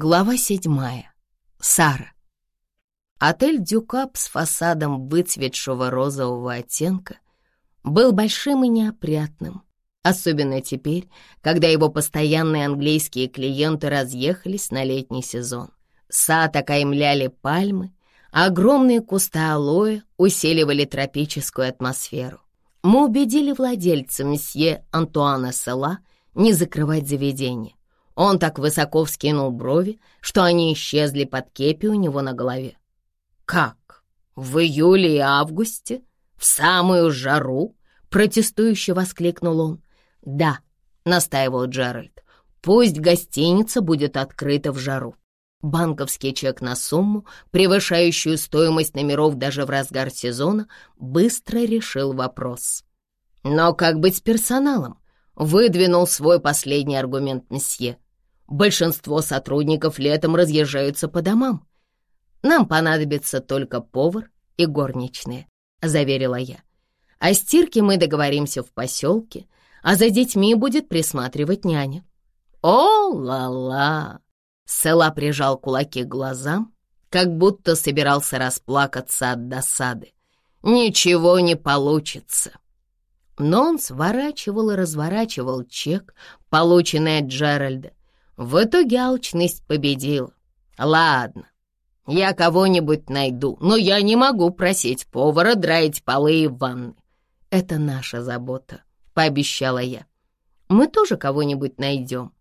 Глава седьмая. Сара. Отель «Дюкап» с фасадом выцветшего розового оттенка был большим и неопрятным, особенно теперь, когда его постоянные английские клиенты разъехались на летний сезон. Сад окаймляли пальмы, а огромные кусты алоэ усиливали тропическую атмосферу. Мы убедили владельца месье Антуана Села не закрывать заведение. Он так высоко вскинул брови, что они исчезли под кепи у него на голове. «Как? В июле и августе? В самую жару?» — протестующе воскликнул он. «Да», — настаивал Джеральд, — «пусть гостиница будет открыта в жару». Банковский чек на сумму, превышающую стоимость номеров даже в разгар сезона, быстро решил вопрос. «Но как быть с персоналом?» — выдвинул свой последний аргумент месье. Большинство сотрудников летом разъезжаются по домам. Нам понадобится только повар и горничные, заверила я. О стирке мы договоримся в поселке, а за детьми будет присматривать няня. О, ла-ла! Села прижал кулаки к глазам, как будто собирался расплакаться от досады. Ничего не получится. Но он сворачивал и разворачивал чек, полученный от Джеральда, в итоге алчность победила. Ладно, я кого-нибудь найду, но я не могу просить повара драить полы и ванны. Это наша забота, пообещала я. Мы тоже кого-нибудь найдем.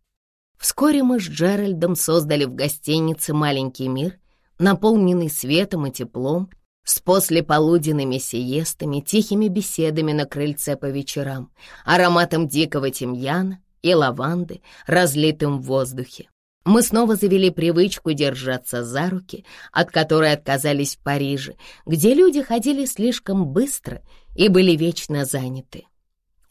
Вскоре мы с Джеральдом создали в гостинице маленький мир, наполненный светом и теплом, с послеполуденными сиестами, тихими беседами на крыльце по вечерам, ароматом дикого тимьяна и лаванды, разлитым в воздухе. Мы снова завели привычку держаться за руки, от которой отказались в Париже, где люди ходили слишком быстро и были вечно заняты.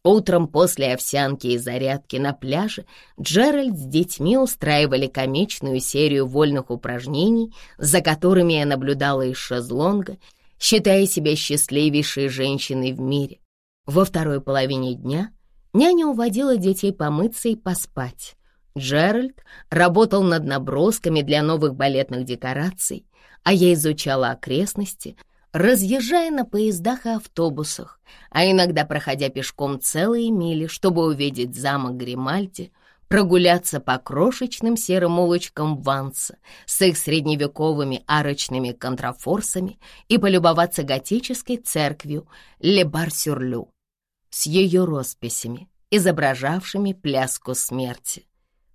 Утром после овсянки и зарядки на пляже Джеральд с детьми устраивали комичную серию вольных упражнений, за которыми я наблюдала из шезлонга, считая себя счастливейшей женщиной в мире. Во второй половине дня Няня уводила детей помыться и поспать. Джеральд работал над набросками для новых балетных декораций, а я изучала окрестности, разъезжая на поездах и автобусах, а иногда проходя пешком целые мили, чтобы увидеть замок Гримальди, прогуляться по крошечным серым улочкам Ванса с их средневековыми арочными контрафорсами и полюбоваться готической церковью Ле-Бар-Сюрлю с ее росписями, изображавшими пляску смерти.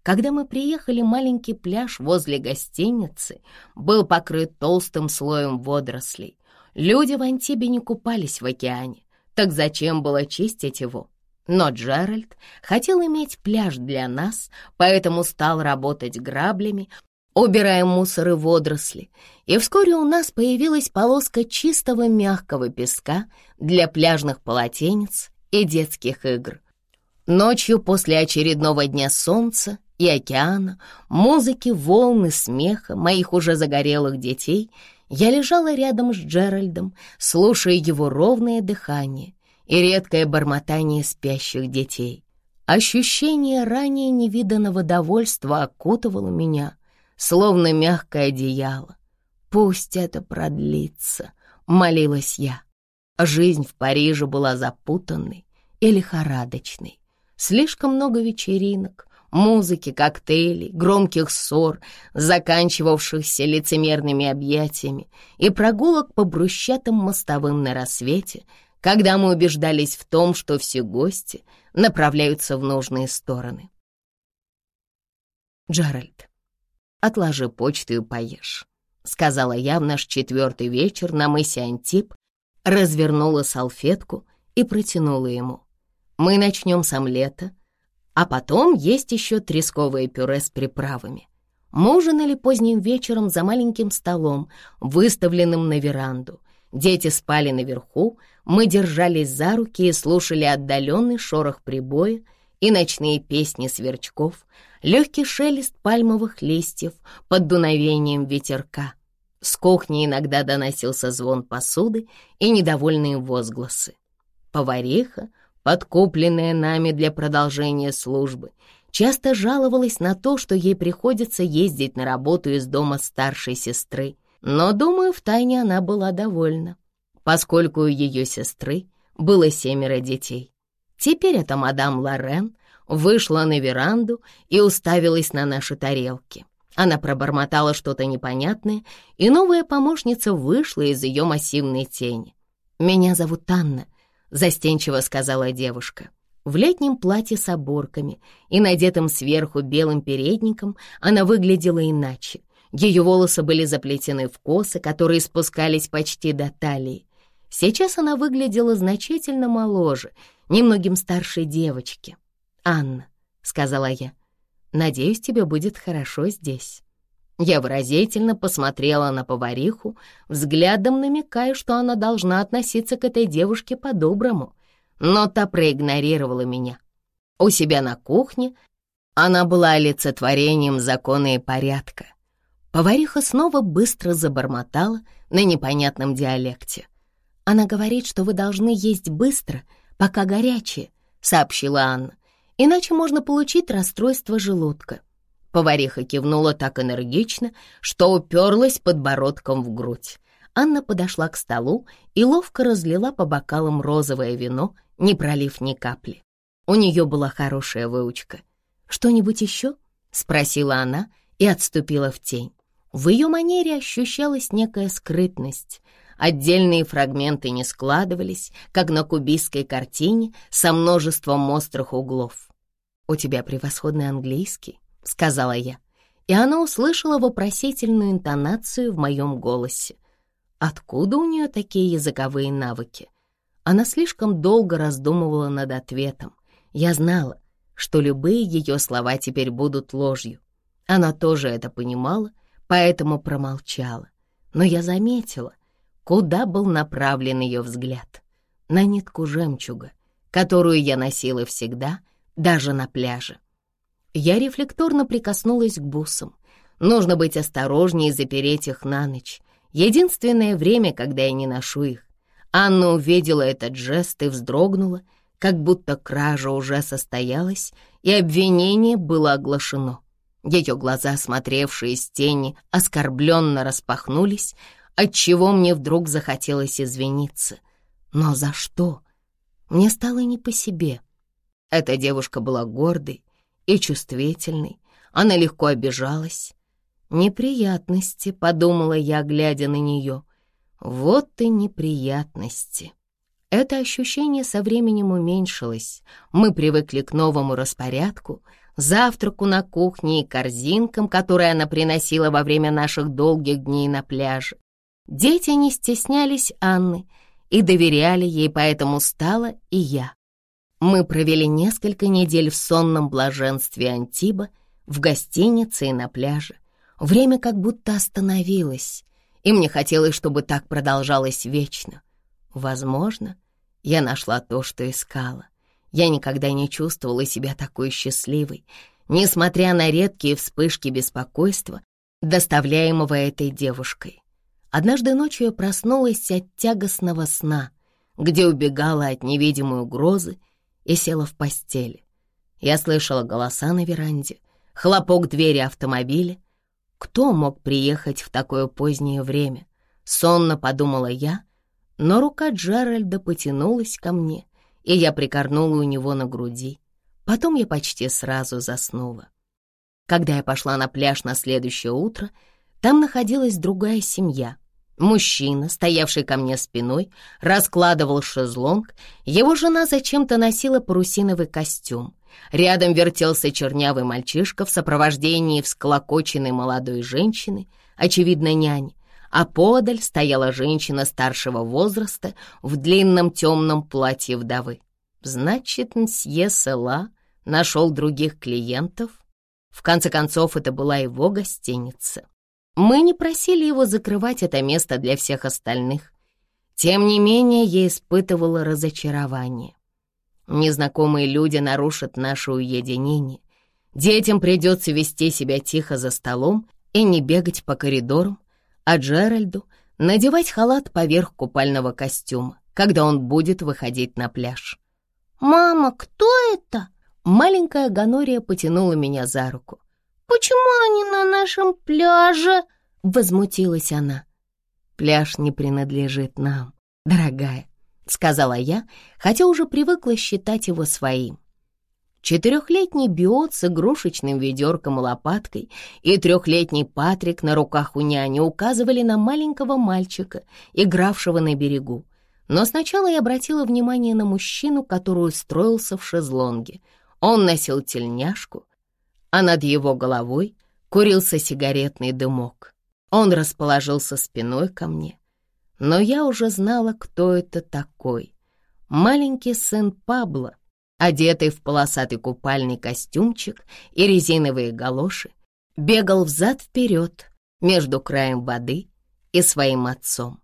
Когда мы приехали, маленький пляж возле гостиницы был покрыт толстым слоем водорослей. Люди в Антибе не купались в океане, так зачем было чистить его? Но Джеральд хотел иметь пляж для нас, поэтому стал работать граблями, убирая мусор и водоросли, и вскоре у нас появилась полоска чистого мягкого песка для пляжных полотенец и детских игр. Ночью после очередного дня солнца и океана, музыки, волны, смеха моих уже загорелых детей, я лежала рядом с Джеральдом, слушая его ровное дыхание и редкое бормотание спящих детей. Ощущение ранее невиданного довольства окутывало меня, словно мягкое одеяло. «Пусть это продлится», — молилась я. Жизнь в Париже была запутанной и лихорадочной. Слишком много вечеринок, музыки, коктейлей, громких ссор, заканчивавшихся лицемерными объятиями и прогулок по брусчатым мостовым на рассвете, когда мы убеждались в том, что все гости направляются в нужные стороны. «Джеральд, отложи почту и поешь», — сказала я в наш четвертый вечер на мысе Антип, развернула салфетку и протянула ему. «Мы начнем с омлета, а потом есть еще тресковое пюре с приправами. Мы ужинали поздним вечером за маленьким столом, выставленным на веранду. Дети спали наверху, мы держались за руки и слушали отдаленный шорох прибоя и ночные песни сверчков, легкий шелест пальмовых листьев под дуновением ветерка — с кухни иногда доносился звон посуды и недовольные возгласы. Повариха, подкупленная нами для продолжения службы, часто жаловалась на то, что ей приходится ездить на работу из дома старшей сестры, но, думаю, втайне она была довольна, поскольку у ее сестры было семеро детей. Теперь эта мадам Лорен вышла на веранду и уставилась на наши тарелки. Она пробормотала что-то непонятное, и новая помощница вышла из ее массивной тени. «Меня зовут Анна», — застенчиво сказала девушка. В летнем платье с оборками и надетым сверху белым передником она выглядела иначе. Ее волосы были заплетены в косы, которые спускались почти до талии. Сейчас она выглядела значительно моложе, немногим старше девочки. «Анна», — сказала я, — «надеюсь, тебе будет хорошо здесь». Я выразительно посмотрела на повариху, взглядом намекая, что она должна относиться к этой девушке по-доброму, но та проигнорировала меня. У себя на кухне она была олицетворением закона и порядка. Повариха снова быстро забормотала на непонятном диалекте. «Она говорит, что вы должны есть быстро, пока горячее», — сообщила Анна иначе можно получить расстройство желудка. Повариха кивнула так энергично, что уперлась подбородком в грудь. Анна подошла к столу и ловко разлила по бокалам розовое вино, не пролив ни капли. У нее была хорошая выучка. «Что-нибудь еще?» — спросила она и отступила в тень. В ее манере ощущалась некая скрытность. Отдельные фрагменты не складывались, как на кубистской картине со множеством острых углов. «У тебя превосходный английский», — сказала я, и она услышала вопросительную интонацию в моем голосе. Откуда у нее такие языковые навыки? Она слишком долго раздумывала над ответом. Я знала, что любые ее слова теперь будут ложью. Она тоже это понимала, поэтому промолчала. Но я заметила, куда был направлен ее взгляд. На нитку жемчуга, которую я носила всегда — даже на пляже. Я рефлекторно прикоснулась к бусам. Нужно быть осторожнее и запереть их на ночь. Единственное время, когда я не ношу их. Анна увидела этот жест и вздрогнула, как будто кража уже состоялась, и обвинение было оглашено. Ее глаза, смотревшие из тени, оскорбленно распахнулись, отчего мне вдруг захотелось извиниться. Но за что? Мне стало не по себе — эта девушка была гордой и чувствительной, она легко обижалась. «Неприятности», — подумала я, глядя на нее. «Вот и неприятности». Это ощущение со временем уменьшилось. Мы привыкли к новому распорядку, завтраку на кухне и корзинкам, которые она приносила во время наших долгих дней на пляже. Дети не стеснялись Анны и доверяли ей, поэтому стала и я. Мы провели несколько недель в сонном блаженстве Антиба, в гостинице и на пляже. Время как будто остановилось, и мне хотелось, чтобы так продолжалось вечно. Возможно, я нашла то, что искала. Я никогда не чувствовала себя такой счастливой, несмотря на редкие вспышки беспокойства, доставляемого этой девушкой. Однажды ночью я проснулась от тягостного сна, где убегала от невидимой угрозы и села в постели. Я слышала голоса на веранде, хлопок двери автомобиля. Кто мог приехать в такое позднее время? Сонно подумала я, но рука Джеральда потянулась ко мне, и я прикорнула у него на груди. Потом я почти сразу заснула. Когда я пошла на пляж на следующее утро, там находилась другая семья. Мужчина, стоявший ко мне спиной, раскладывал шезлонг. Его жена зачем-то носила парусиновый костюм. Рядом вертелся чернявый мальчишка в сопровождении всклокоченной молодой женщины, очевидно, нянь, а подаль стояла женщина старшего возраста в длинном темном платье вдовы. Значит, мсье Села нашел других клиентов. В конце концов, это была его гостиница. Мы не просили его закрывать это место для всех остальных. Тем не менее, я испытывала разочарование. Незнакомые люди нарушат наше уединение. Детям придется вести себя тихо за столом и не бегать по коридорам, а Джеральду надевать халат поверх купального костюма, когда он будет выходить на пляж. «Мама, кто это?» Маленькая Ганория потянула меня за руку. «Почему они на нашем пляже?» — возмутилась она. «Пляж не принадлежит нам, дорогая», — сказала я, хотя уже привыкла считать его своим. Четырехлетний Биот с игрушечным ведерком и лопаткой и трехлетний Патрик на руках у няни указывали на маленького мальчика, игравшего на берегу. Но сначала я обратила внимание на мужчину, который устроился в шезлонге. Он носил тельняшку, а над его головой курился сигаретный дымок. Он расположился спиной ко мне, но я уже знала, кто это такой. Маленький сын Пабло, одетый в полосатый купальный костюмчик и резиновые галоши, бегал взад-вперед между краем воды и своим отцом.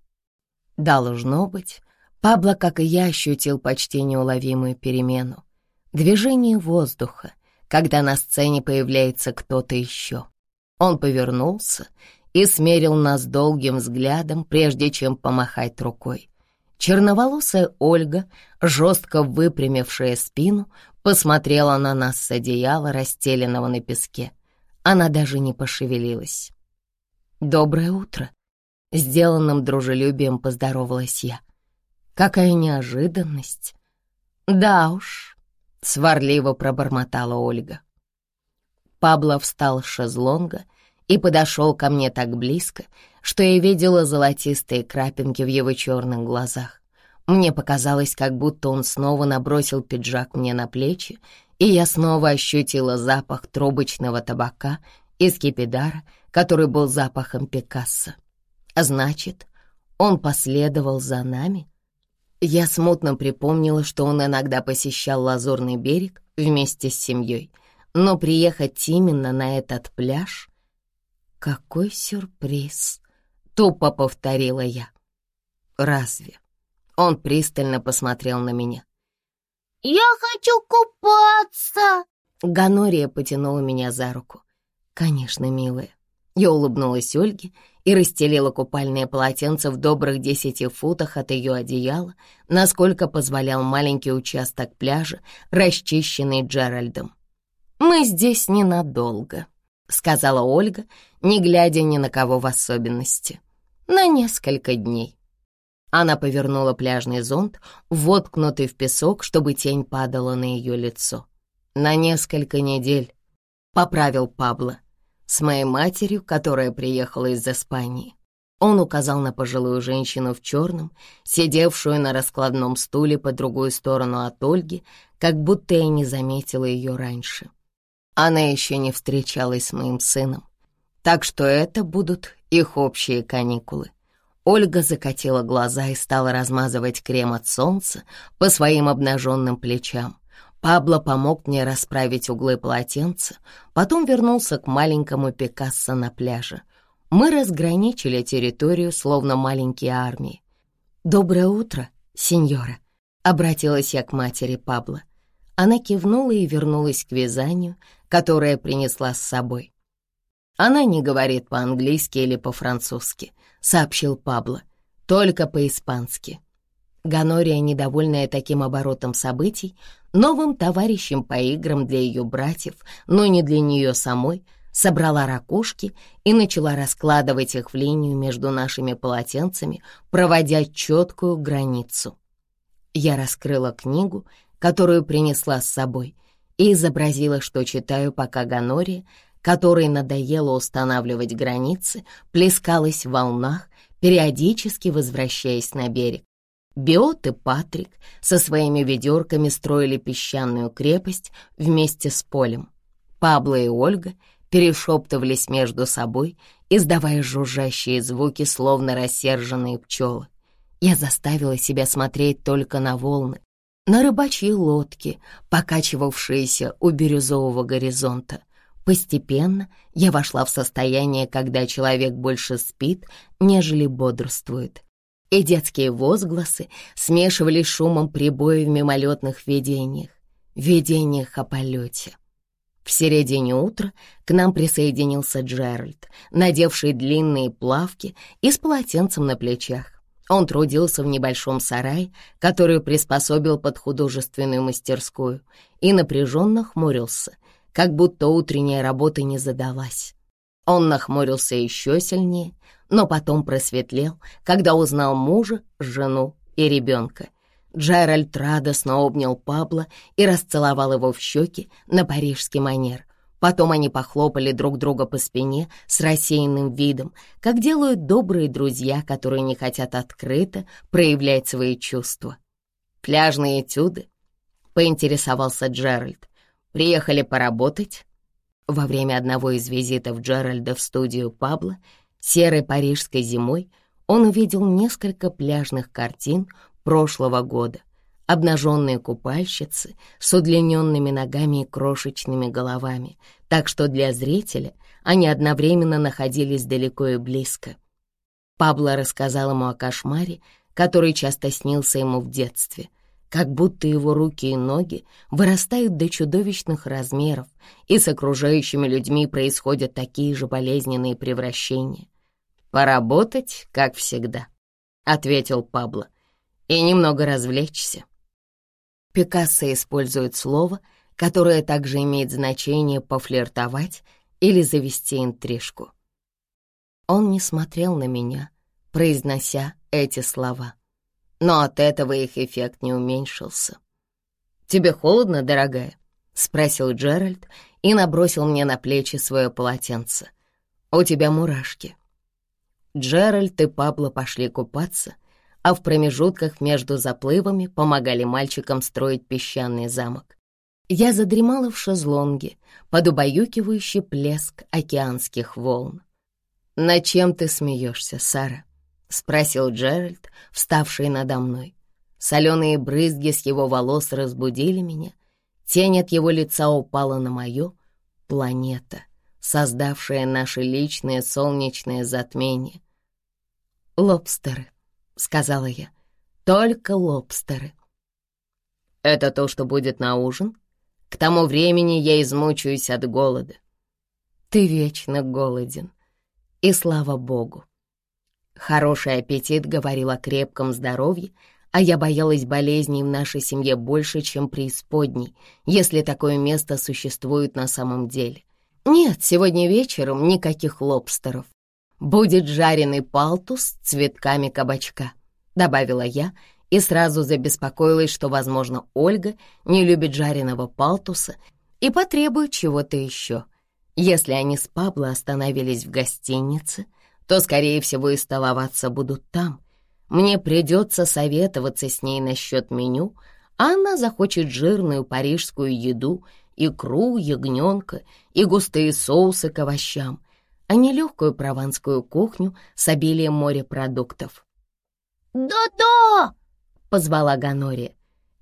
Должно быть, Пабло, как и я, ощутил почти неуловимую перемену. Движение воздуха, когда на сцене появляется кто-то еще. Он повернулся и смерил нас долгим взглядом, прежде чем помахать рукой. Черноволосая Ольга, жестко выпрямившая спину, посмотрела на нас с одеяла, расстеленного на песке. Она даже не пошевелилась. «Доброе утро!» — сделанным дружелюбием поздоровалась я. «Какая неожиданность!» «Да уж», — сварливо пробормотала Ольга. Пабло встал с шезлонга и подошел ко мне так близко, что я видела золотистые крапинки в его черных глазах. Мне показалось, как будто он снова набросил пиджак мне на плечи, и я снова ощутила запах трубочного табака и скипидара, который был запахом Пикассо. Значит, он последовал за нами? Я смутно припомнила, что он иногда посещал Лазурный берег вместе с семьей, но приехать именно на этот пляж «Какой сюрприз!» — тупо повторила я. «Разве?» Он пристально посмотрел на меня. «Я хочу купаться!» Ганория потянула меня за руку. «Конечно, милая». Я улыбнулась Ольге и расстелила купальное полотенце в добрых десяти футах от ее одеяла, насколько позволял маленький участок пляжа, расчищенный Джеральдом. «Мы здесь ненадолго», — сказала Ольга, не глядя ни на кого в особенности. «На несколько дней». Она повернула пляжный зонт, воткнутый в песок, чтобы тень падала на ее лицо. «На несколько недель», — поправил Пабло, «с моей матерью, которая приехала из Испании». Он указал на пожилую женщину в черном, сидевшую на раскладном стуле по другую сторону от Ольги, как будто я не заметила ее раньше. Она еще не встречалась с моим сыном, так что это будут их общие каникулы. Ольга закатила глаза и стала размазывать крем от солнца по своим обнаженным плечам. Пабло помог мне расправить углы полотенца, потом вернулся к маленькому Пикассо на пляже. Мы разграничили территорию, словно маленькие армии. «Доброе утро, сеньора», — обратилась я к матери Пабло. Она кивнула и вернулась к вязанию, которое принесла с собой. «Она не говорит по-английски или по-французски», — сообщил Пабло, — «только по-испански». Ганория, недовольная таким оборотом событий, новым товарищем по играм для ее братьев, но не для нее самой, собрала ракушки и начала раскладывать их в линию между нашими полотенцами, проводя четкую границу. Я раскрыла книгу которую принесла с собой, и изобразила, что читаю, пока Ганория, которой надоело устанавливать границы, плескалась в волнах, периодически возвращаясь на берег. Биот и Патрик со своими ведерками строили песчаную крепость вместе с полем. Пабло и Ольга перешептывались между собой, издавая жужжащие звуки, словно рассерженные пчелы. Я заставила себя смотреть только на волны, на рыбачьи лодки, покачивавшиеся у бирюзового горизонта. Постепенно я вошла в состояние, когда человек больше спит, нежели бодрствует. И детские возгласы смешивались шумом прибоя в мимолетных видениях, видениях о полете. В середине утра к нам присоединился Джеральд, надевший длинные плавки и с полотенцем на плечах. Он трудился в небольшом сарае, который приспособил под художественную мастерскую, и напряженно хмурился, как будто утренняя работа не задалась. Он нахмурился еще сильнее, но потом просветлел, когда узнал мужа, жену и ребенка. Джеральд радостно обнял Пабло и расцеловал его в щеки на парижский манер. Потом они похлопали друг друга по спине с рассеянным видом, как делают добрые друзья, которые не хотят открыто проявлять свои чувства. «Пляжные этюды?» — поинтересовался Джеральд. «Приехали поработать?» Во время одного из визитов Джеральда в студию Пабло серой парижской зимой он увидел несколько пляжных картин прошлого года, обнаженные купальщицы с удлиненными ногами и крошечными головами, так что для зрителя они одновременно находились далеко и близко. Пабло рассказал ему о кошмаре, который часто снился ему в детстве, как будто его руки и ноги вырастают до чудовищных размеров, и с окружающими людьми происходят такие же болезненные превращения. «Поработать, как всегда», — ответил Пабло, — «и немного развлечься». Пикассо использует слово, которое также имеет значение «пофлиртовать» или «завести интрижку». Он не смотрел на меня, произнося эти слова, но от этого их эффект не уменьшился. «Тебе холодно, дорогая?» — спросил Джеральд и набросил мне на плечи свое полотенце. «У тебя мурашки». Джеральд и Пабло пошли купаться — а в промежутках между заплывами помогали мальчикам строить песчаный замок. Я задремала в шезлонге под убаюкивающий плеск океанских волн. «На чем ты смеешься, Сара?» — спросил Джеральд, вставший надо мной. Соленые брызги с его волос разбудили меня. Тень от его лица упала на мою планета, создавшая наше личное солнечное затмение. Лобстеры. — сказала я. «Только лобстеры». «Это то, что будет на ужин? К тому времени я измучаюсь от голода». «Ты вечно голоден. И слава богу». Хороший аппетит говорил о крепком здоровье, а я боялась болезней в нашей семье больше, чем преисподней, если такое место существует на самом деле. Нет, сегодня вечером никаких лобстеров. «Будет жареный палтус с цветками кабачка», — добавила я и сразу забеспокоилась, что, возможно, Ольга не любит жареного палтуса и потребует чего-то еще. Если они с Пабло остановились в гостинице, то, скорее всего, и столоваться будут там. Мне придется советоваться с ней насчет меню, а она захочет жирную парижскую еду, икру, ягненка и густые соусы к овощам — а не легкую прованскую кухню с обилием морепродуктов. «Да-да!» — позвала Ганория.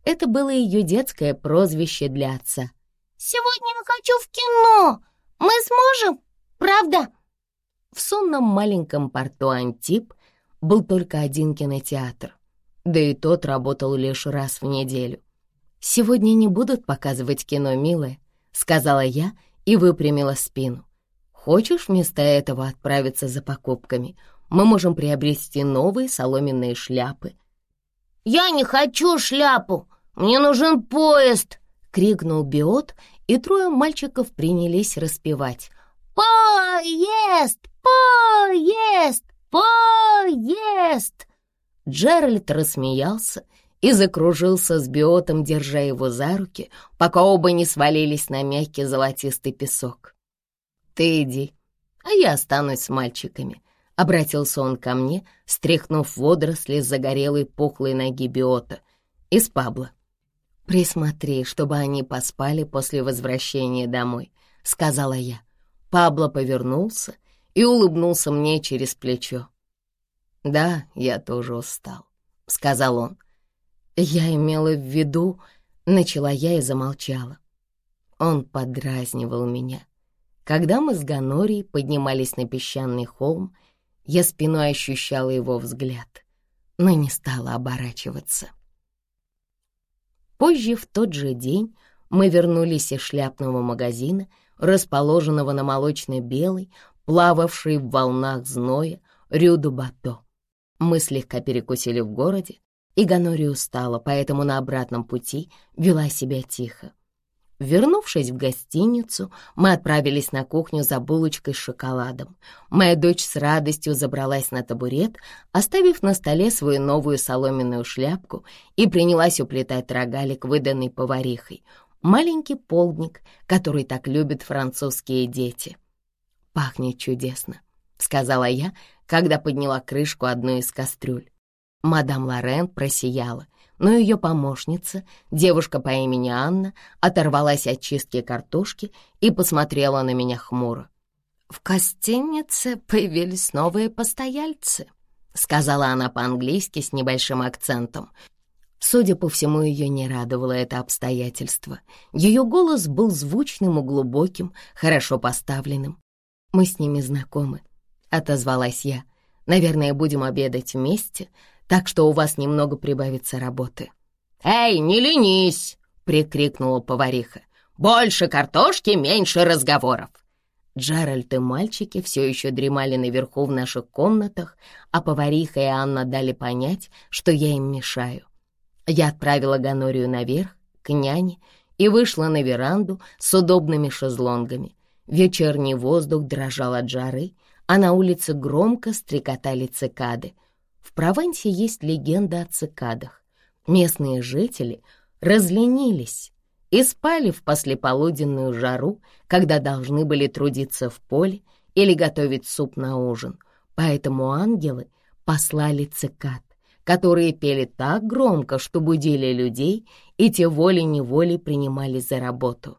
Это было ее детское прозвище для отца. «Сегодня я хочу в кино! Мы сможем, правда?» В сонном маленьком порту Антип был только один кинотеатр, да и тот работал лишь раз в неделю. «Сегодня не будут показывать кино, милая», — сказала я и выпрямила спину. Хочешь вместо этого отправиться за покупками? Мы можем приобрести новые соломенные шляпы». «Я не хочу шляпу! Мне нужен поезд!» — крикнул Биот, и трое мальчиков принялись распевать. «Поезд! Поезд! Поезд!» Джеральд рассмеялся и закружился с Биотом, держа его за руки, пока оба не свалились на мягкий золотистый песок. «Ты иди, а я останусь с мальчиками», — обратился он ко мне, стряхнув водоросли с загорелой пухлой ноги Биота из Пабла. «Присмотри, чтобы они поспали после возвращения домой», — сказала я. Пабло повернулся и улыбнулся мне через плечо. «Да, я тоже устал», — сказал он. «Я имела в виду...» — начала я и замолчала. Он подразнивал меня. Когда мы с Ганорией поднимались на песчаный холм, я спиной ощущала его взгляд, но не стала оборачиваться. Позже, в тот же день, мы вернулись из шляпного магазина, расположенного на молочно-белой, плававшей в волнах зноя, Рюду-Бато. Мы слегка перекусили в городе, и Ганори устала, поэтому на обратном пути вела себя тихо. Вернувшись в гостиницу, мы отправились на кухню за булочкой с шоколадом. Моя дочь с радостью забралась на табурет, оставив на столе свою новую соломенную шляпку и принялась уплетать рогалик, выданный поварихой. Маленький полдник, который так любят французские дети. «Пахнет чудесно», — сказала я, когда подняла крышку одной из кастрюль. Мадам Лорен просияла но ее помощница, девушка по имени Анна, оторвалась от чистки картошки и посмотрела на меня хмуро. «В гостинице появились новые постояльцы», — сказала она по-английски с небольшим акцентом. Судя по всему, ее не радовало это обстоятельство. Ее голос был звучным и глубоким, хорошо поставленным. «Мы с ними знакомы», — отозвалась я. «Наверное, будем обедать вместе, так что у вас немного прибавится работы». «Эй, не ленись!» — прикрикнула повариха. «Больше картошки, меньше разговоров!» Джеральд и мальчики все еще дремали наверху в наших комнатах, а повариха и Анна дали понять, что я им мешаю. Я отправила Ганорию наверх, к няне, и вышла на веранду с удобными шезлонгами. Вечерний воздух дрожал от жары, а на улице громко стрекотали цикады — в Провансе есть легенда о цикадах. Местные жители разленились и спали в послеполуденную жару, когда должны были трудиться в поле или готовить суп на ужин. Поэтому ангелы послали цикад, которые пели так громко, что будили людей, и те волей-неволей принимались за работу.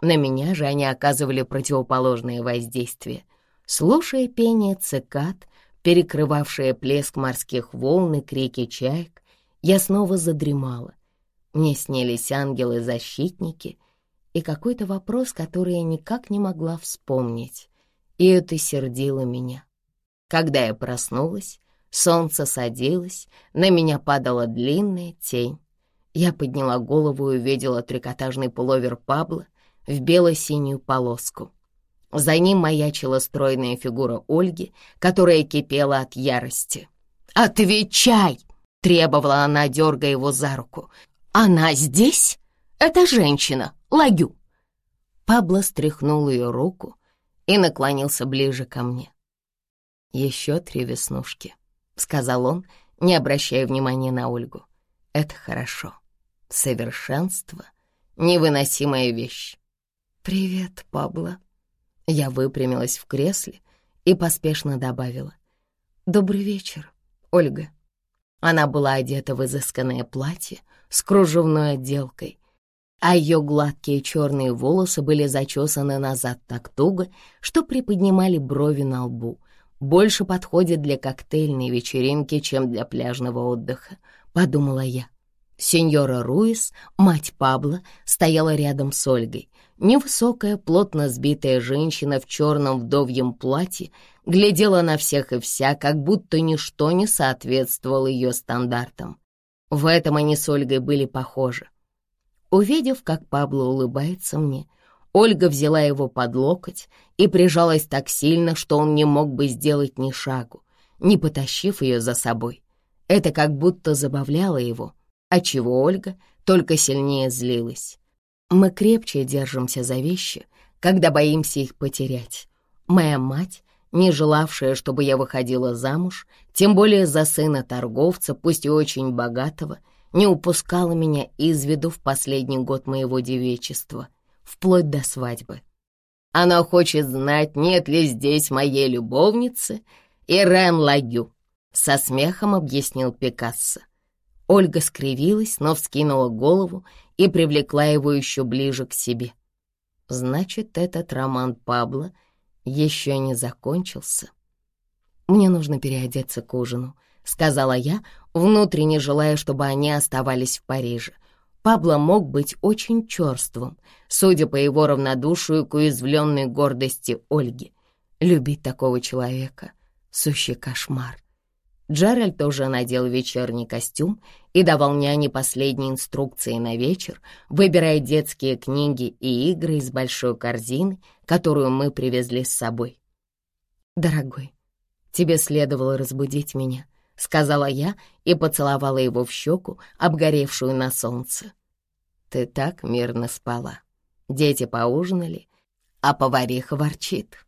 На меня же они оказывали противоположное воздействие. Слушая пение цикад, перекрывавшая плеск морских волн и крики чаек, я снова задремала. Мне снились ангелы-защитники и какой-то вопрос, который я никак не могла вспомнить, и это сердило меня. Когда я проснулась, солнце садилось, на меня падала длинная тень. Я подняла голову и увидела трикотажный пуловер Пабло в бело-синюю полоску — за ним маячила стройная фигура Ольги, которая кипела от ярости. «Отвечай!» — требовала она, дергая его за руку. «Она здесь? Это женщина, Лагю!» Пабло стряхнул ее руку и наклонился ближе ко мне. «Еще три веснушки», — сказал он, не обращая внимания на Ольгу. «Это хорошо. Совершенство — невыносимая вещь». «Привет, Пабло», я выпрямилась в кресле и поспешно добавила. «Добрый вечер, Ольга». Она была одета в изысканное платье с кружевной отделкой, а ее гладкие черные волосы были зачесаны назад так туго, что приподнимали брови на лбу. Больше подходит для коктейльной вечеринки, чем для пляжного отдыха, подумала я. Сеньора Руис, мать Пабло, стояла рядом с Ольгой, Невысокая, плотно сбитая женщина в черном вдовьем платье глядела на всех и вся, как будто ничто не соответствовало ее стандартам. В этом они с Ольгой были похожи. Увидев, как Пабло улыбается мне, Ольга взяла его под локоть и прижалась так сильно, что он не мог бы сделать ни шагу, не потащив ее за собой. Это как будто забавляло его, отчего Ольга только сильнее злилась. Мы крепче держимся за вещи, когда боимся их потерять. Моя мать, не желавшая, чтобы я выходила замуж, тем более за сына торговца, пусть и очень богатого, не упускала меня из виду в последний год моего девичества, вплоть до свадьбы. Она хочет знать, нет ли здесь моей любовницы, Ирен Лагю, со смехом объяснил Пикассо. Ольга скривилась, но вскинула голову и привлекла его еще ближе к себе. Значит, этот роман Пабло еще не закончился. «Мне нужно переодеться к ужину», — сказала я, внутренне желая, чтобы они оставались в Париже. Пабло мог быть очень черствым, судя по его равнодушию к уязвленной гордости Ольги. Любить такого человека — сущий кошмар. Джеральд тоже надел вечерний костюм и давал няне последние инструкции на вечер, выбирая детские книги и игры из большой корзины, которую мы привезли с собой. «Дорогой, тебе следовало разбудить меня», — сказала я и поцеловала его в щеку, обгоревшую на солнце. Ты так мирно спала. Дети поужинали, а повариха ворчит,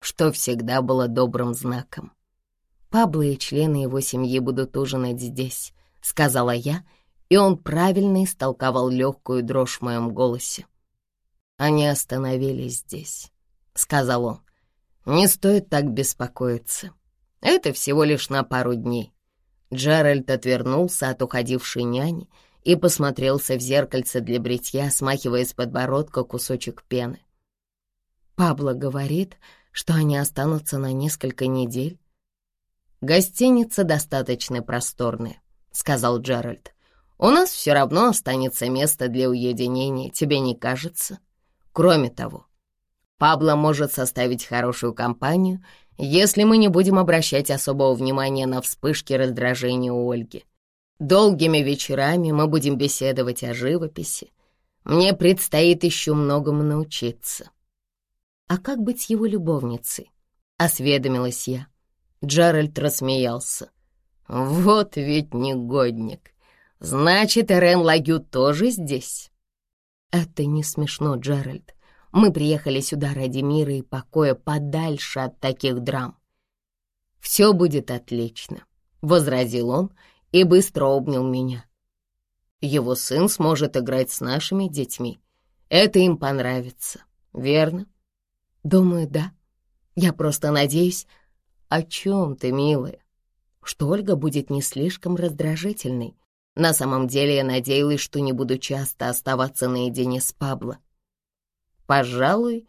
что всегда было добрым знаком. Пабло и члены его семьи будут ужинать здесь, сказала я, и он правильно истолковал легкую дрожь в моем голосе. Они остановились здесь, сказал он. Не стоит так беспокоиться. Это всего лишь на пару дней. Джеральд отвернулся от уходившей няни и посмотрелся в зеркальце для бритья, смахивая с подбородка кусочек пены. Пабло говорит, что они останутся на несколько недель. «Гостиница достаточно просторная», — сказал Джеральд. «У нас все равно останется место для уединения, тебе не кажется? Кроме того, Пабло может составить хорошую компанию, если мы не будем обращать особого внимания на вспышки раздражения у Ольги. Долгими вечерами мы будем беседовать о живописи. Мне предстоит еще многому научиться. А как быть его любовницей? Осведомилась я. Джеральд рассмеялся. Вот ведь негодник. Значит, Эрен Лагю тоже здесь? Это не смешно, Джеральд. Мы приехали сюда ради мира и покоя подальше от таких драм. «Все будет отлично», — возразил он и быстро обнял меня. Его сын сможет играть с нашими детьми. Это им понравится, верно? Думаю, да. Я просто надеюсь... О чем ты, милая? Что Ольга будет не слишком раздражительной. На самом деле я надеялась, что не буду часто оставаться наедине с Пабло. Пожалуй,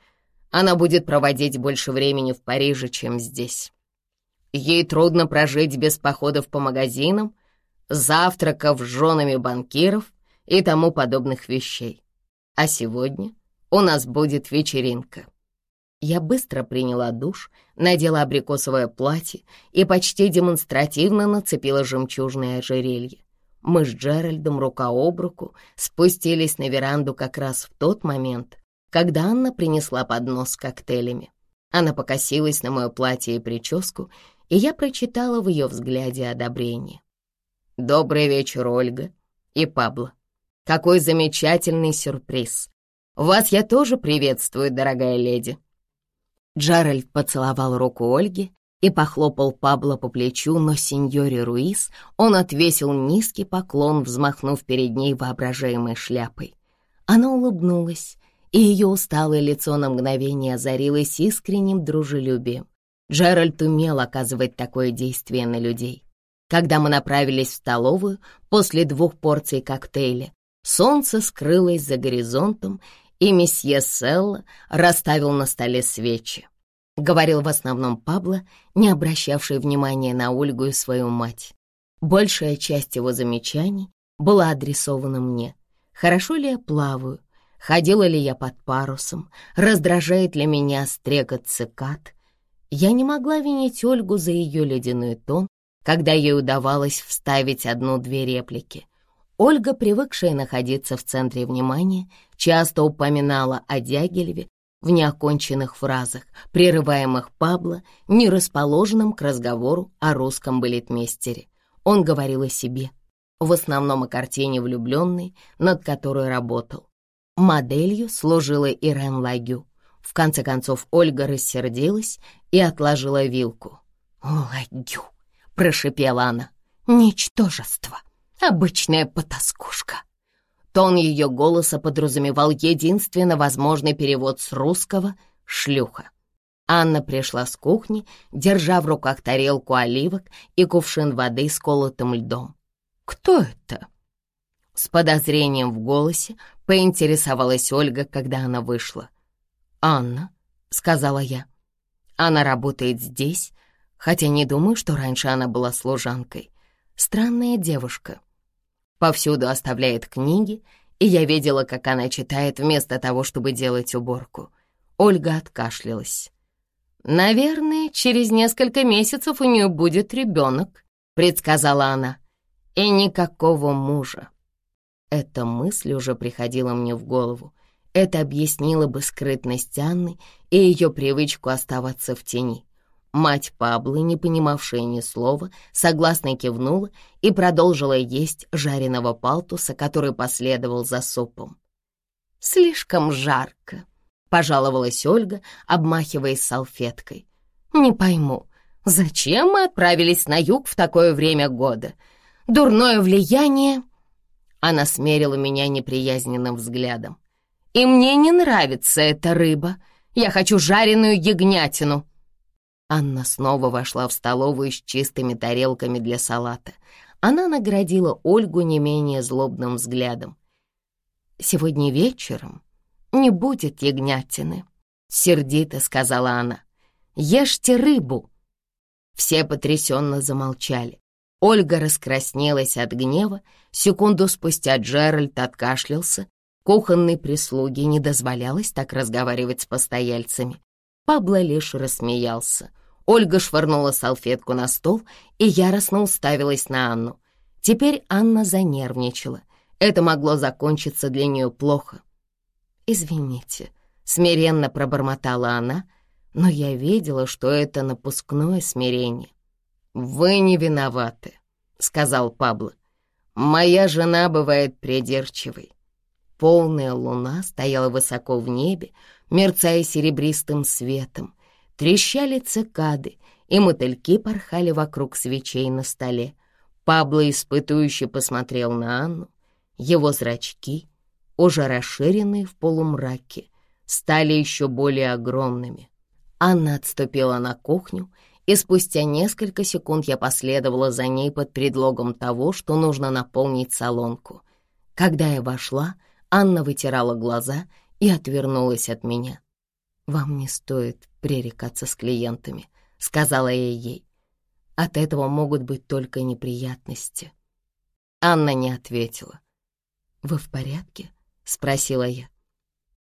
она будет проводить больше времени в Париже, чем здесь. Ей трудно прожить без походов по магазинам завтраков с женами банкиров и тому подобных вещей. А сегодня у нас будет вечеринка. Я быстро приняла душ, надела абрикосовое платье и почти демонстративно нацепила жемчужное ожерелье. Мы с Джеральдом рука об руку спустились на веранду как раз в тот момент, когда Анна принесла поднос с коктейлями. Она покосилась на мое платье и прическу, и я прочитала в ее взгляде одобрение. «Добрый вечер, Ольга и Пабло. Какой замечательный сюрприз! Вас я тоже приветствую, дорогая леди!» Джеральд поцеловал руку Ольги и похлопал Пабло по плечу, но сеньоре Руис он отвесил низкий поклон, взмахнув перед ней воображаемой шляпой. Она улыбнулась, и ее усталое лицо на мгновение озарилось искренним дружелюбием. Джеральд умел оказывать такое действие на людей. Когда мы направились в столовую после двух порций коктейля, солнце скрылось за горизонтом, и месье Селла расставил на столе свечи. Говорил в основном Пабло, не обращавший внимания на Ольгу и свою мать. Большая часть его замечаний была адресована мне. Хорошо ли я плаваю? Ходила ли я под парусом? Раздражает ли меня стрекот цикад? Я не могла винить Ольгу за ее ледяной тон когда ей удавалось вставить одну-две реплики. Ольга, привыкшая находиться в центре внимания, часто упоминала о Дягилеве в неоконченных фразах, прерываемых Пабло, не расположенным к разговору о русском балетмейстере. Он говорил о себе, в основном о картине «Влюбленный», над которой работал. Моделью служила Ирен Лагю. В конце концов Ольга рассердилась и отложила вилку. «Лагю!» прошипела она. «Ничтожество! Обычная потаскушка!» Тон ее голоса подразумевал единственно возможный перевод с русского «шлюха». Анна пришла с кухни, держа в руках тарелку оливок и кувшин воды с колотым льдом. «Кто это?» С подозрением в голосе поинтересовалась Ольга, когда она вышла. «Анна», — сказала я. «Она работает здесь хотя не думаю, что раньше она была служанкой. Странная девушка. Повсюду оставляет книги, и я видела, как она читает вместо того, чтобы делать уборку. Ольга откашлялась. «Наверное, через несколько месяцев у нее будет ребенок», — предсказала она. «И никакого мужа». Эта мысль уже приходила мне в голову. Это объяснило бы скрытность Анны и ее привычку оставаться в тени. Мать Паблы, не понимавшая ни слова, согласно кивнула и продолжила есть жареного палтуса, который последовал за супом. «Слишком жарко», — пожаловалась Ольга, обмахиваясь салфеткой. «Не пойму, зачем мы отправились на юг в такое время года? Дурное влияние...» Она смерила меня неприязненным взглядом. «И мне не нравится эта рыба. Я хочу жареную ягнятину». Анна снова вошла в столовую с чистыми тарелками для салата. Она наградила Ольгу не менее злобным взглядом. «Сегодня вечером не будет ягнятины», — сердито сказала она. «Ешьте рыбу». Все потрясенно замолчали. Ольга раскраснелась от гнева. Секунду спустя Джеральд откашлялся. Кухонной прислуге не дозволялось так разговаривать с постояльцами. Пабло лишь рассмеялся. Ольга швырнула салфетку на стол и яростно уставилась на Анну. Теперь Анна занервничала. Это могло закончиться для нее плохо. «Извините», — смиренно пробормотала она, но я видела, что это напускное смирение. «Вы не виноваты», — сказал Пабло. «Моя жена бывает придирчивой». Полная луна стояла высоко в небе, мерцая серебристым светом, Трещали цикады, и мотыльки порхали вокруг свечей на столе. Пабло испытующе посмотрел на Анну. Его зрачки, уже расширенные в полумраке, стали еще более огромными. Анна отступила на кухню, и спустя несколько секунд я последовала за ней под предлогом того, что нужно наполнить солонку. Когда я вошла, Анна вытирала глаза и отвернулась от меня. «Вам не стоит пререкаться с клиентами», — сказала я ей. «От этого могут быть только неприятности». Анна не ответила. «Вы в порядке?» — спросила я.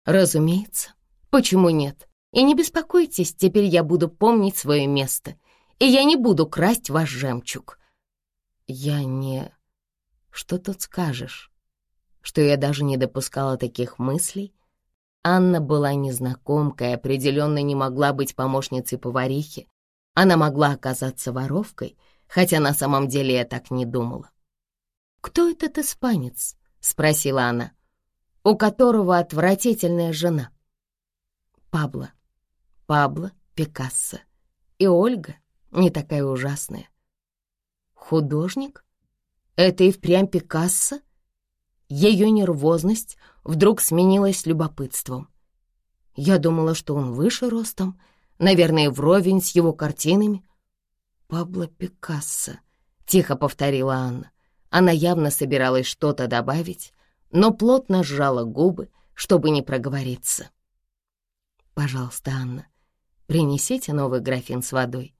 «Разумеется. Почему нет? И не беспокойтесь, теперь я буду помнить свое место, и я не буду красть ваш жемчуг». «Я не...» «Что тут скажешь?» Что я даже не допускала таких мыслей Анна была незнакомкой определенно не могла быть помощницей поварихи. Она могла оказаться воровкой, хотя на самом деле я так не думала. «Кто этот испанец?» — спросила она. «У которого отвратительная жена». «Пабло. Пабло Пикассо. И Ольга не такая ужасная». «Художник? Это и впрямь Пикассо?» Ее нервозность вдруг сменилась любопытством. Я думала, что он выше ростом, наверное, вровень с его картинами. «Пабло Пикассо», — тихо повторила Анна. Она явно собиралась что-то добавить, но плотно сжала губы, чтобы не проговориться. «Пожалуйста, Анна, принесите новый графин с водой».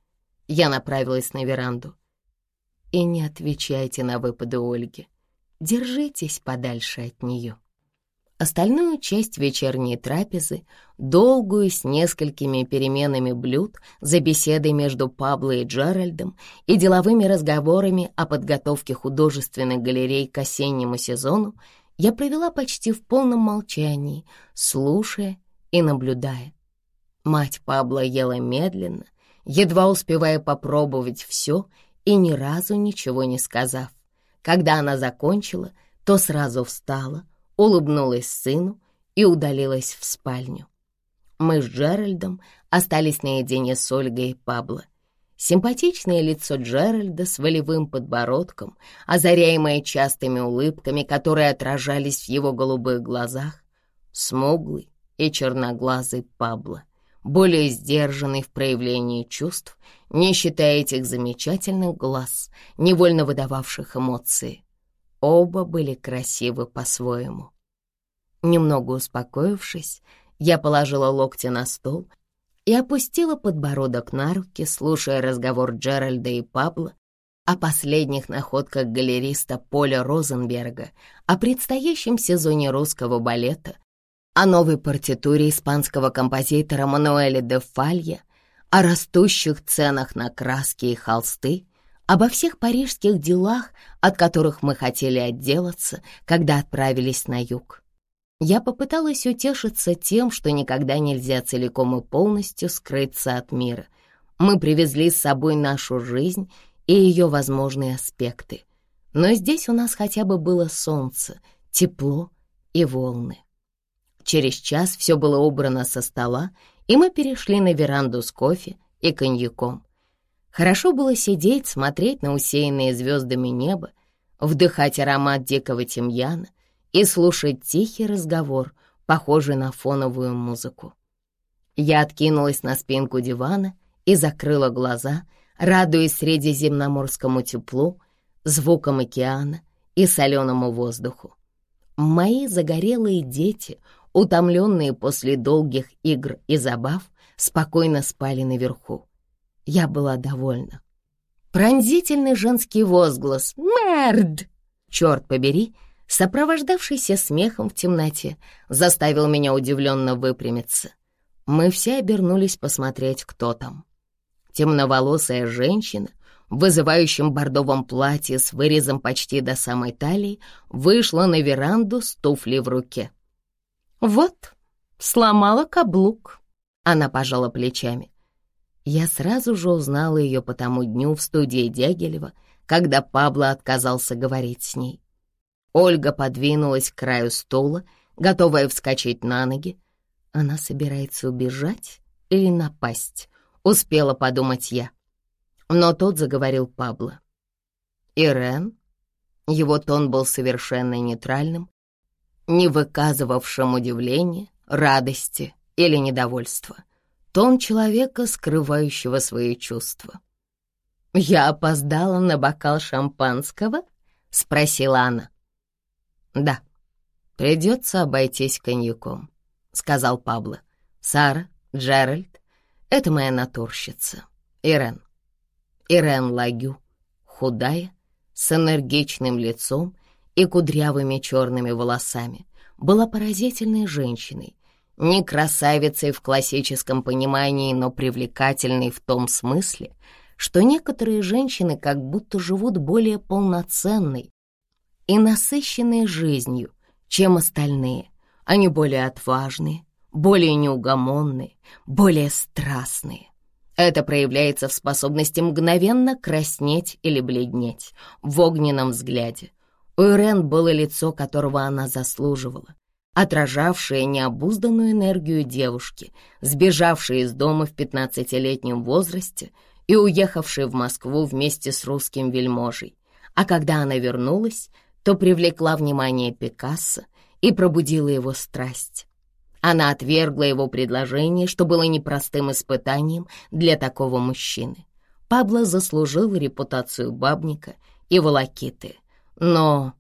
Я направилась на веранду. «И не отвечайте на выпады Ольги. Держитесь подальше от нее». Остальную часть вечерней трапезы, долгую с несколькими переменами блюд, за беседой между Пабло и Джеральдом и деловыми разговорами о подготовке художественных галерей к осеннему сезону, я провела почти в полном молчании, слушая и наблюдая. Мать Пабло ела медленно, едва успевая попробовать все и ни разу ничего не сказав. Когда она закончила, то сразу встала — улыбнулась сыну и удалилась в спальню. Мы с Джеральдом остались наедине с Ольгой и Пабло. Симпатичное лицо Джеральда с волевым подбородком, озаряемое частыми улыбками, которые отражались в его голубых глазах, смуглый и черноглазый Пабло, более сдержанный в проявлении чувств, не считая этих замечательных глаз, невольно выдававших эмоции. Оба были красивы по-своему. Немного успокоившись, я положила локти на стол и опустила подбородок на руки, слушая разговор Джеральда и Пабло о последних находках галериста Поля Розенберга, о предстоящем сезоне русского балета, о новой партитуре испанского композитора Мануэля де Фалья, о растущих ценах на краски и холсты, обо всех парижских делах, от которых мы хотели отделаться, когда отправились на юг. Я попыталась утешиться тем, что никогда нельзя целиком и полностью скрыться от мира. Мы привезли с собой нашу жизнь и ее возможные аспекты. Но здесь у нас хотя бы было солнце, тепло и волны. Через час все было убрано со стола, и мы перешли на веранду с кофе и коньяком. Хорошо было сидеть, смотреть на усеянное звездами небо, вдыхать аромат дикого тимьяна и слушать тихий разговор, похожий на фоновую музыку. Я откинулась на спинку дивана и закрыла глаза, радуясь средиземноморскому теплу, звукам океана и соленому воздуху. Мои загорелые дети, утомленные после долгих игр и забав, спокойно спали наверху. Я была довольна. Пронзительный женский возглас «Мерд!» Черт побери, сопровождавшийся смехом в темноте, заставил меня удивленно выпрямиться. Мы все обернулись посмотреть, кто там. Темноволосая женщина в вызывающем бордовом платье с вырезом почти до самой талии вышла на веранду с туфлей в руке. «Вот, сломала каблук», — она пожала плечами. Я сразу же узнала ее по тому дню в студии Дягилева, когда Пабло отказался говорить с ней. Ольга подвинулась к краю стула, готовая вскочить на ноги. Она собирается убежать или напасть, успела подумать я. Но тот заговорил Пабло. Ирен, его тон был совершенно нейтральным, не выказывавшим удивления, радости или недовольства тон человека, скрывающего свои чувства. «Я опоздала на бокал шампанского?» — спросила она. «Да, придется обойтись коньяком», — сказал Пабло. «Сара, Джеральд — это моя натурщица. Ирен. Ирен Лагю, худая, с энергичным лицом и кудрявыми черными волосами, была поразительной женщиной, не красавицей в классическом понимании, но привлекательной в том смысле, что некоторые женщины как будто живут более полноценной и насыщенной жизнью, чем остальные. Они более отважные, более неугомонные, более страстные. Это проявляется в способности мгновенно краснеть или бледнеть, в огненном взгляде. У Ирен было лицо, которого она заслуживала, отражавшая необузданную энергию девушки, сбежавшей из дома в пятнадцатилетнем возрасте и уехавшей в Москву вместе с русским вельможей. А когда она вернулась, то привлекла внимание Пикассо и пробудила его страсть. Она отвергла его предложение, что было непростым испытанием для такого мужчины. Пабло заслужил репутацию бабника и волокиты, но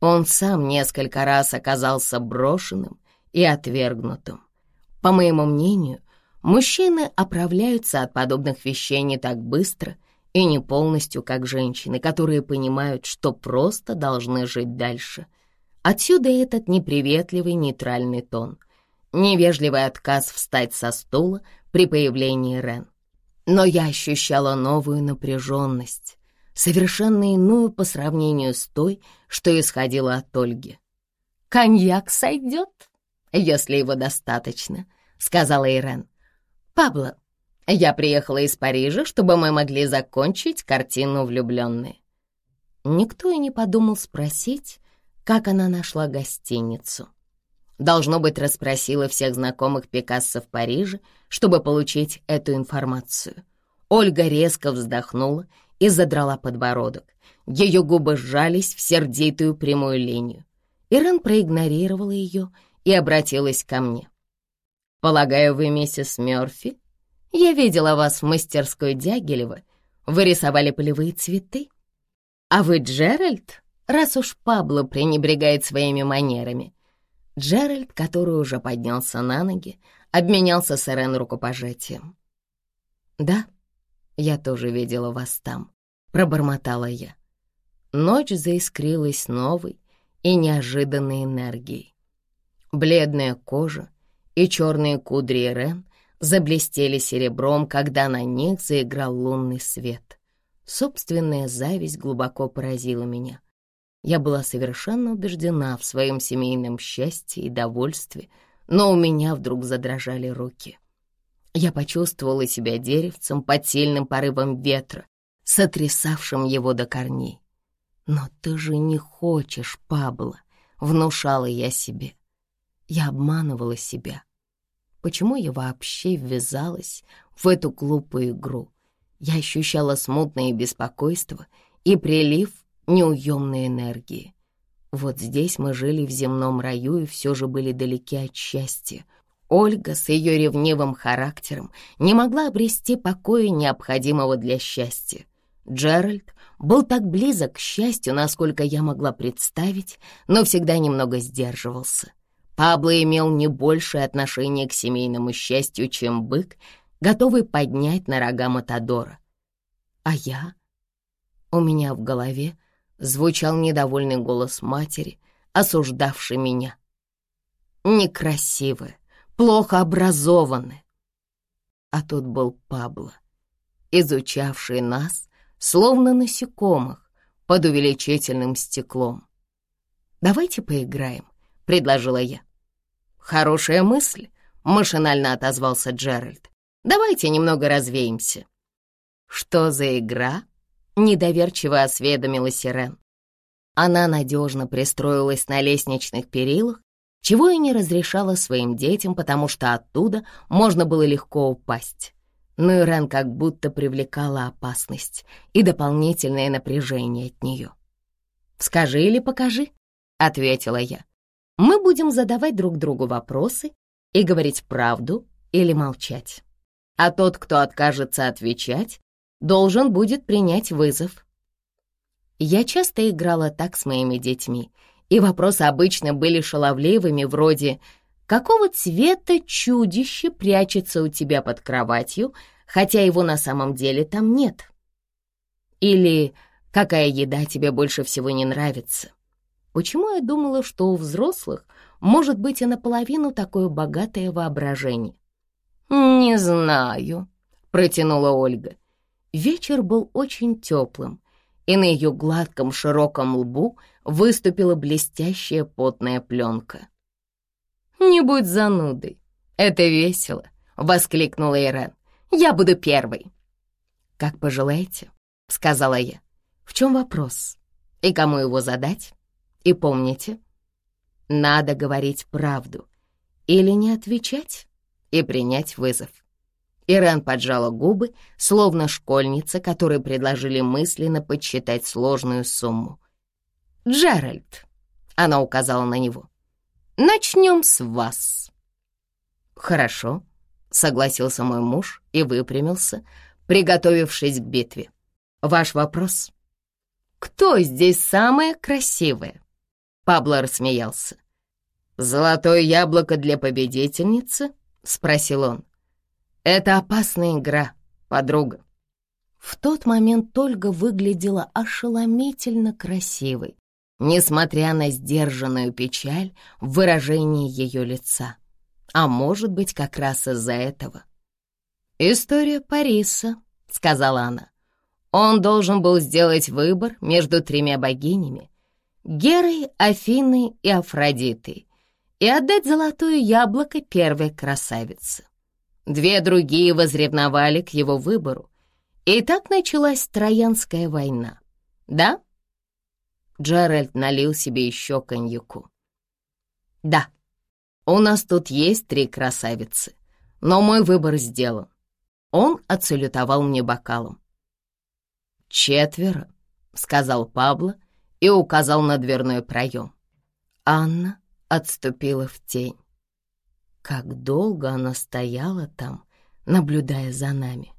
он сам несколько раз оказался брошенным и отвергнутым. По моему мнению, мужчины оправляются от подобных вещей не так быстро и не полностью, как женщины, которые понимают, что просто должны жить дальше. Отсюда этот неприветливый нейтральный тон, невежливый отказ встать со стула при появлении Рен. Но я ощущала новую напряженность, совершенно иную по сравнению с той, что исходила от Ольги. «Коньяк сойдет, если его достаточно», — сказала Ирен. «Пабло, я приехала из Парижа, чтобы мы могли закончить картину «Влюбленные». Никто и не подумал спросить, как она нашла гостиницу. Должно быть, расспросила всех знакомых Пикассо в Париже, чтобы получить эту информацию. Ольга резко вздохнула и задрала подбородок. Ее губы сжались в сердитую прямую линию. Ирен проигнорировала ее и обратилась ко мне. «Полагаю, вы миссис Мёрфи? Я видела вас в мастерской Дягилева. Вы рисовали полевые цветы? А вы Джеральд, раз уж Пабло пренебрегает своими манерами?» Джеральд, который уже поднялся на ноги, обменялся с Ирен рукопожатием. «Да, я тоже видела вас там пробормотала я. Ночь заискрилась новой и неожиданной энергией. Бледная кожа и черные кудри Рен заблестели серебром, когда на них заиграл лунный свет. Собственная зависть глубоко поразила меня. Я была совершенно убеждена в своем семейном счастье и довольстве, но у меня вдруг задрожали руки. Я почувствовала себя деревцем под сильным порывом ветра, сотрясавшим его до корней. «Но ты же не хочешь, Пабло», — внушала я себе. Я обманывала себя. Почему я вообще ввязалась в эту глупую игру? Я ощущала смутное беспокойство и прилив неуемной энергии. Вот здесь мы жили в земном раю и все же были далеки от счастья. Ольга с ее ревнивым характером не могла обрести покоя, необходимого для счастья. Джеральд был так близок к счастью, насколько я могла представить, но всегда немного сдерживался. Пабло имел не большее отношение к семейному счастью, чем бык, готовый поднять на рога Матадора. А я? У меня в голове звучал недовольный голос матери, осуждавший меня. Некрасивая, плохо образованная. А тут был Пабло, изучавший нас, словно насекомых, под увеличительным стеклом. «Давайте поиграем», — предложила я. «Хорошая мысль», — машинально отозвался Джеральд. «Давайте немного развеемся». «Что за игра?» — недоверчиво осведомилась Ирен. Она надежно пристроилась на лестничных перилах, чего и не разрешала своим детям, потому что оттуда можно было легко упасть. Но Ирен как будто привлекала опасность и дополнительное напряжение от нее. «Скажи или покажи», — ответила я. «Мы будем задавать друг другу вопросы и говорить правду или молчать. А тот, кто откажется отвечать, должен будет принять вызов. Я часто играла так с моими детьми, и вопросы обычно были шаловливыми, вроде «Какого цвета чудище прячется у тебя под кроватью, хотя его на самом деле там нет?» Или «Какая еда тебе больше всего не нравится?» Почему я думала, что у взрослых может быть и наполовину такое богатое воображение? «Не знаю», — протянула Ольга. Вечер был очень теплым, и на ее гладком широком лбу выступила блестящая потная пленка. «Не будь занудой, это весело!» — воскликнула Ирен. «Я буду первой!» «Как пожелаете», — сказала я. «В чем вопрос? И кому его задать? И помните, надо говорить правду или не отвечать и принять вызов. Ирен поджала губы, словно школьница, которой предложили мысленно подсчитать сложную сумму. «Джеральд», — она указала на него, — «начнем с вас». «Хорошо», — согласился мой муж и выпрямился, приготовившись к битве. «Ваш вопрос?» «Кто здесь самая красивая?» Пабло рассмеялся. «Золотое яблоко для победительницы?» — спросил он. Это опасная игра, подруга. В тот момент Ольга выглядела ошеломительно красивой, несмотря на сдержанную печаль в выражении ее лица. А может быть, как раз из-за этого. «История Париса», — сказала она. Он должен был сделать выбор между тремя богинями — Герой, Афиной и Афродитой — и отдать золотое яблоко первой красавице. Две другие возревновали к его выбору. И так началась Троянская война. Да? Джеральд налил себе еще коньяку. Да, у нас тут есть три красавицы, но мой выбор сделан. Он отсалютовал мне бокалом. «Четверо», — сказал Пабло и указал на дверной проем. Анна отступила в тень. Как долго она стояла там, наблюдая за нами.